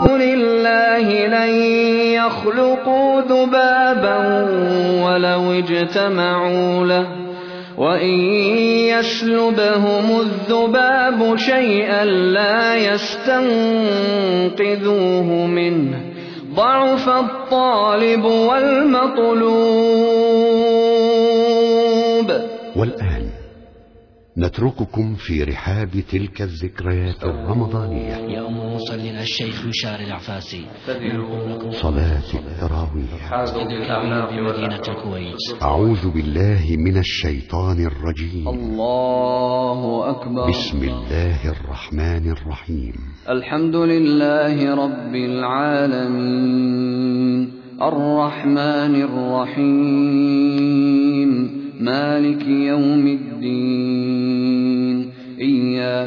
لله لن يخلقوا ذبابا ولو اجتمعوا له وإن يسلبهم الذباب شيئا لا يستنقذوه منه ضعف الطالب والمطلوب والآن نترككم في رحاب تلك الذكريات الرمضانية. يأمر مصلنا الشيخ مشار العفاسي. صلاة التراويح. في مدينة الكويت. أعوذ بالله من الشيطان الرجيم. الله أكبر. بسم الله الرحمن الرحيم. الحمد لله رب العالمين. الرحمن الرحيم. مالك يوم